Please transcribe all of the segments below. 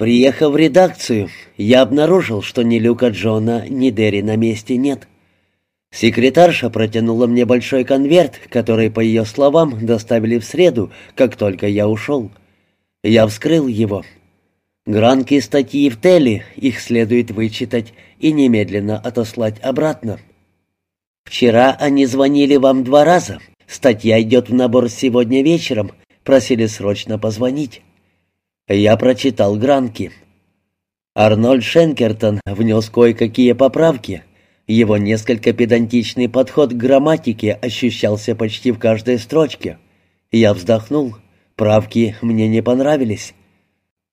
Приехав в редакцию, я обнаружил, что ни Люка Джона, ни Дерри на месте нет. Секретарша протянула мне большой конверт, который, по ее словам, доставили в среду, как только я ушел. Я вскрыл его. Гранки статьи в теле, их следует вычитать и немедленно отослать обратно. Вчера они звонили вам два раза. Статья идет в набор сегодня вечером. Просили срочно позвонить. Я прочитал гранки. Арнольд Шенкертон внес кое-какие поправки. Его несколько педантичный подход к грамматике ощущался почти в каждой строчке. Я вздохнул. Правки мне не понравились.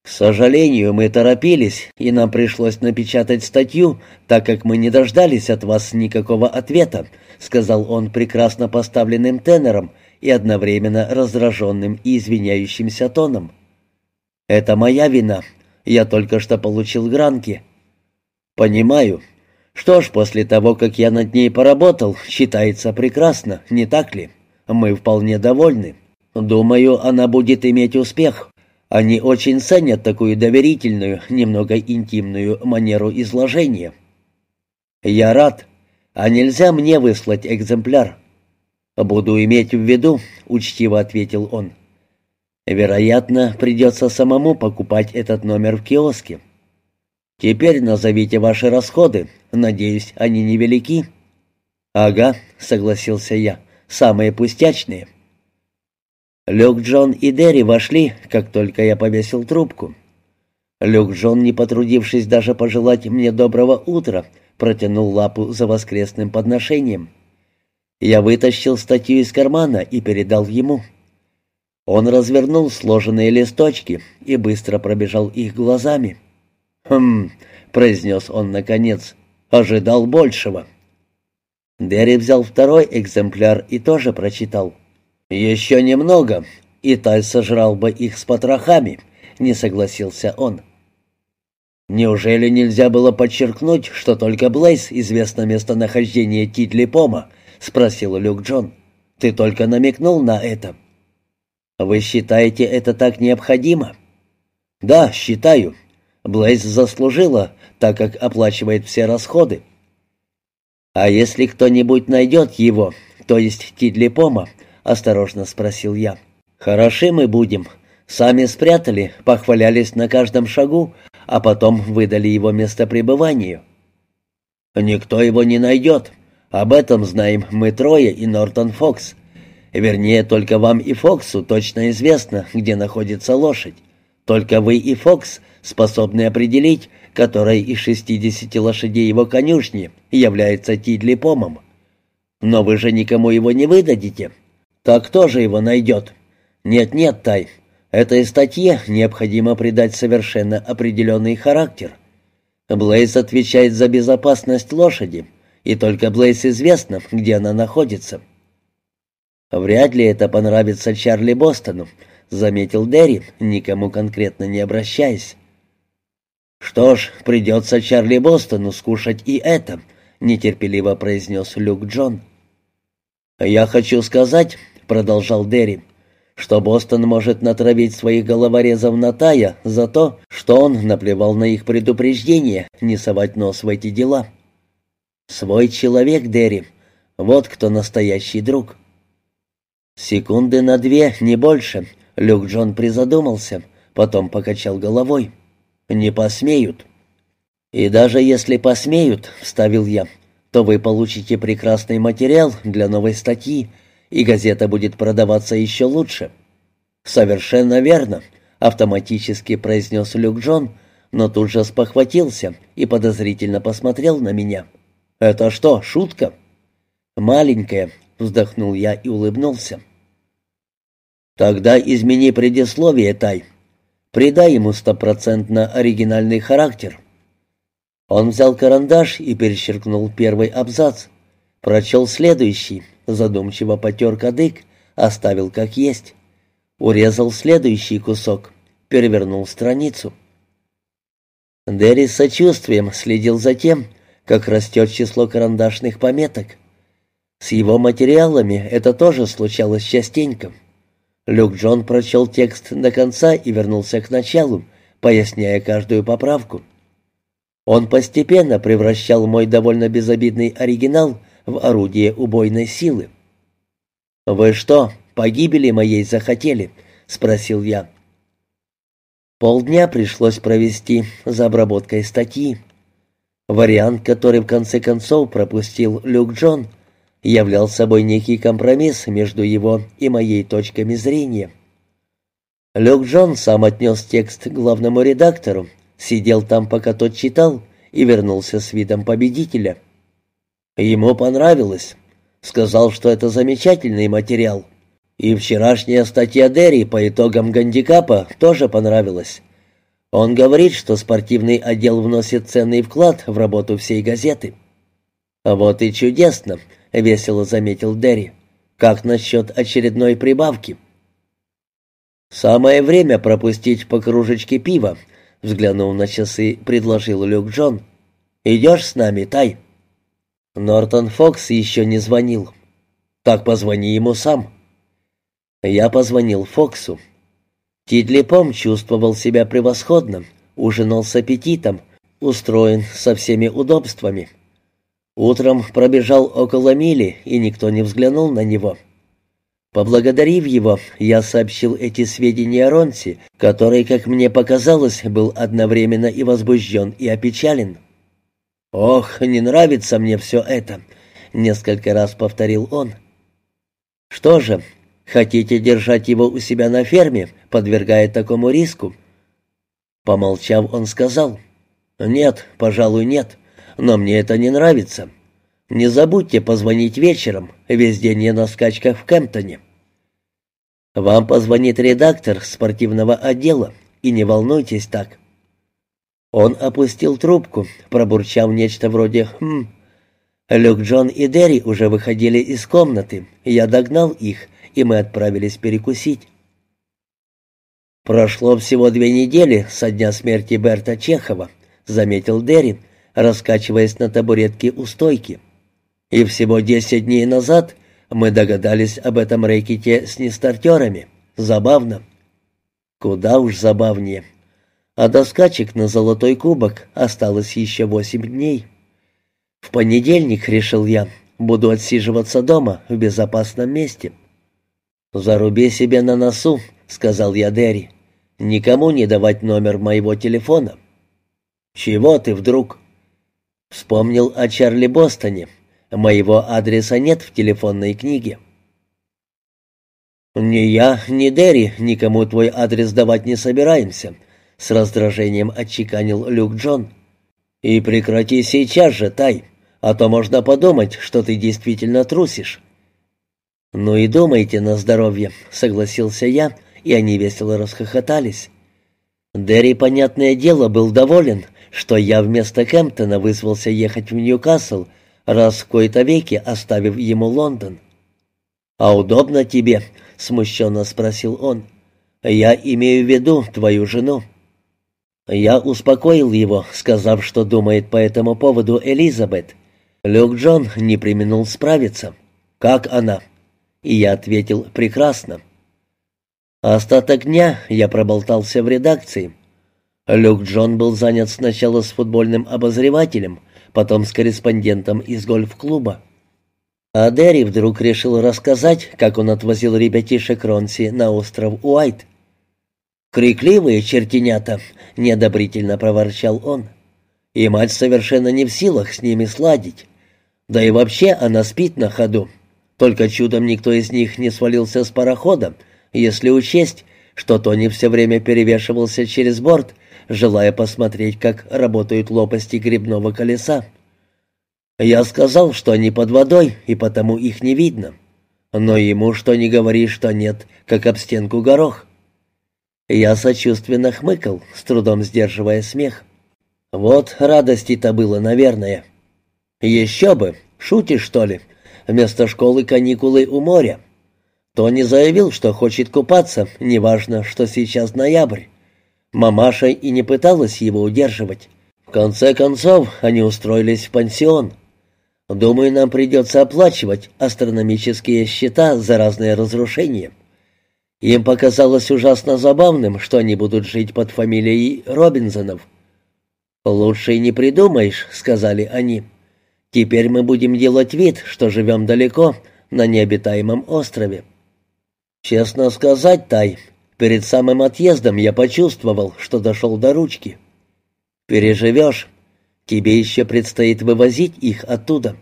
К сожалению, мы торопились, и нам пришлось напечатать статью, так как мы не дождались от вас никакого ответа, сказал он прекрасно поставленным тенором и одновременно раздраженным и извиняющимся тоном. «Это моя вина. Я только что получил гранки». «Понимаю. Что ж, после того, как я над ней поработал, считается прекрасно, не так ли? Мы вполне довольны. Думаю, она будет иметь успех. Они очень ценят такую доверительную, немного интимную манеру изложения». «Я рад. А нельзя мне выслать экземпляр?» «Буду иметь в виду», — учтиво ответил он. Вероятно, придется самому покупать этот номер в киоске. Теперь назовите ваши расходы. Надеюсь, они невелики. Ага, согласился я. Самые пустячные. Люк Джон и Дерри вошли, как только я повесил трубку. Люк Джон, не потрудившись даже пожелать мне доброго утра, протянул лапу за воскресным подношением. Я вытащил статью из кармана и передал ему. — он развернул сложенные листочки и быстро пробежал их глазами. «Хм», — произнес он наконец, — «ожидал большего». Дерри взял второй экземпляр и тоже прочитал. «Еще немного, и Тай сожрал бы их с потрохами», — не согласился он. «Неужели нельзя было подчеркнуть, что только Блейз известно местонахождение Титли Пома?» — спросил Люк Джон. «Ты только намекнул на это». «Вы считаете это так необходимо?» «Да, считаю. Блейз заслужила, так как оплачивает все расходы». «А если кто-нибудь найдет его, то есть Тидлипома?» — осторожно спросил я. «Хороши мы будем. Сами спрятали, похвалялись на каждом шагу, а потом выдали его местопребыванию». «Никто его не найдет. Об этом знаем мы трое и Нортон Фокс. Вернее, только вам и Фоксу точно известно, где находится лошадь. Только вы и Фокс способны определить, которая из шестидесяти лошадей его конюшни является Тидли Помом. Но вы же никому его не выдадите. Так кто же его найдет? Нет-нет, Тай, этой статье необходимо придать совершенно определенный характер. Блейз отвечает за безопасность лошади, и только Блейз известно, где она находится. «Вряд ли это понравится Чарли Бостону», — заметил Дерри, никому конкретно не обращаясь. «Что ж, придется Чарли Бостону скушать и это», — нетерпеливо произнес Люк Джон. «Я хочу сказать», — продолжал Дерри, — «что Бостон может натравить своих головорезов на Тая за то, что он наплевал на их предупреждение не совать нос в эти дела». «Свой человек, Дерри, вот кто настоящий друг». Секунды на две, не больше. Люк Джон призадумался, потом покачал головой. «Не посмеют». «И даже если посмеют», — вставил я, — «то вы получите прекрасный материал для новой статьи, и газета будет продаваться еще лучше». «Совершенно верно», — автоматически произнес Люк Джон, но тут же спохватился и подозрительно посмотрел на меня. «Это что, шутка?» «Маленькая», — вздохнул я и улыбнулся. «Тогда измени предисловие, Тай. Придай ему стопроцентно оригинальный характер». Он взял карандаш и перечеркнул первый абзац. Прочел следующий, задумчиво потер кадык, оставил как есть. Урезал следующий кусок, перевернул страницу. Дерри с сочувствием следил за тем, как растет число карандашных пометок. С его материалами это тоже случалось частенько. Люк Джон прочел текст до конца и вернулся к началу, поясняя каждую поправку. Он постепенно превращал мой довольно безобидный оригинал в орудие убойной силы. «Вы что, погибели моей захотели?» — спросил я. Полдня пришлось провести за обработкой статьи. Вариант, который в конце концов пропустил Люк Джон, являл собой некий компромисс между его и моей точками зрения. Люк Джон сам отнес текст главному редактору, сидел там, пока тот читал, и вернулся с видом победителя. Ему понравилось. Сказал, что это замечательный материал. И вчерашняя статья Дерри по итогам гандикапа тоже понравилась. Он говорит, что спортивный отдел вносит ценный вклад в работу всей газеты. «А вот и чудесно», — весело заметил Дерри. «Как насчет очередной прибавки?» «Самое время пропустить по кружечке пива», — взглянув на часы, предложил Люк Джон. «Идешь с нами, Тай?» Нортон Фокс еще не звонил. «Так позвони ему сам». Я позвонил Фоксу. Тидлипом чувствовал себя превосходно, ужинал с аппетитом, устроен со всеми удобствами. Утром пробежал около мили, и никто не взглянул на него. Поблагодарив его, я сообщил эти сведения Ронси, который, как мне показалось, был одновременно и возбужден, и опечален. «Ох, не нравится мне все это», — несколько раз повторил он. «Что же, Хотите держать его у себя на ферме, подвергая такому риску?» Помолчав, он сказал, «Нет, пожалуй, нет, но мне это не нравится. Не забудьте позвонить вечером, весь день я на скачках в Кемптоне». «Вам позвонит редактор спортивного отдела, и не волнуйтесь так». Он опустил трубку, пробурчав нечто вроде «хм». Люк Джон и Дерри уже выходили из комнаты, я догнал их и мы отправились перекусить. «Прошло всего две недели со дня смерти Берта Чехова», — заметил Дерри, раскачиваясь на табуретке у стойки. «И всего десять дней назад мы догадались об этом рэкете с нестартерами. Забавно». «Куда уж забавнее». А до скачек на золотой кубок осталось еще восемь дней. В понедельник, решил я, буду отсиживаться дома в безопасном месте. «Заруби себе на носу», — сказал я Дерри. «Никому не давать номер моего телефона». «Чего ты вдруг?» Вспомнил о Чарли Бостоне. Моего адреса нет в телефонной книге. «Ни я, ни Дерри никому твой адрес давать не собираемся», — с раздражением отчеканил Люк Джон. «И прекрати сейчас же, Тай, а то можно подумать, что ты действительно трусишь». «Ну и думайте на здоровье», — согласился я, и они весело расхохотались. Дерри, понятное дело, был доволен, что я вместо Кемптона вызвался ехать в Ньюкасл, раз в кои-то веки оставив ему Лондон. «А удобно тебе?» — смущенно спросил он. «Я имею в виду твою жену». Я успокоил его, сказав, что думает по этому поводу Элизабет. Люк Джон не применул справиться. «Как она?» И я ответил «прекрасно». Остаток дня я проболтался в редакции. Люк Джон был занят сначала с футбольным обозревателем, потом с корреспондентом из гольф-клуба. А Дерри вдруг решил рассказать, как он отвозил ребятишек Ронси на остров Уайт. «Крикливые чертенята!» — неодобрительно проворчал он. «И мать совершенно не в силах с ними сладить. Да и вообще она спит на ходу. Только чудом никто из них не свалился с парохода, если учесть, что Тони все время перевешивался через борт, желая посмотреть, как работают лопасти грибного колеса. Я сказал, что они под водой, и потому их не видно. Но ему что не говори, что нет, как об стенку горох. Я сочувственно хмыкал, с трудом сдерживая смех. Вот радости-то было, наверное. Еще бы, шутишь, что ли? Вместо школы каникулы у моря. Тони заявил, что хочет купаться, неважно, что сейчас ноябрь. Мамаша и не пыталась его удерживать. В конце концов, они устроились в пансион. Думаю, нам придется оплачивать астрономические счета за разные разрушения. Им показалось ужасно забавным, что они будут жить под фамилией Робинзонов. «Лучше и не придумаешь», — сказали они. «Теперь мы будем делать вид, что живем далеко, на необитаемом острове». Честно сказать, Тай, перед самым отъездом я почувствовал, что дошел до ручки. «Переживешь. Тебе еще предстоит вывозить их оттуда».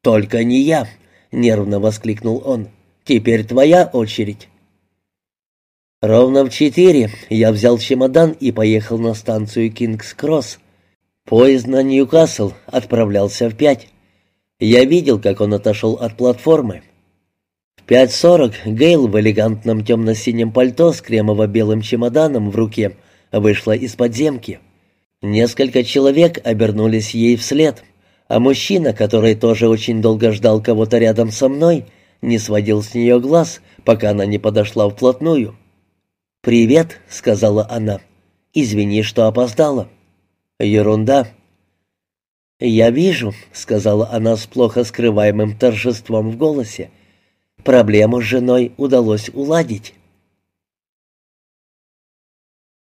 «Только не я», — нервно воскликнул он. «Теперь твоя очередь». Ровно в четыре я взял чемодан и поехал на станцию Кингс-Кросс. Поезд на Ньюкасл отправлялся в пять. Я видел, как он отошел от платформы. В 5.40 Гейл в элегантном темно-синем пальто с кремово-белым чемоданом в руке вышла из подземки. Несколько человек обернулись ей вслед, а мужчина, который тоже очень долго ждал кого-то рядом со мной, не сводил с нее глаз, пока она не подошла вплотную. «Привет», — сказала она. «Извини, что опоздала». «Ерунда». «Я вижу», — сказала она с плохо скрываемым торжеством в голосе. «Проблему с женой удалось уладить».